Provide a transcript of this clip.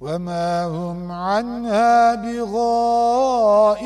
وما هم عنها بغائبين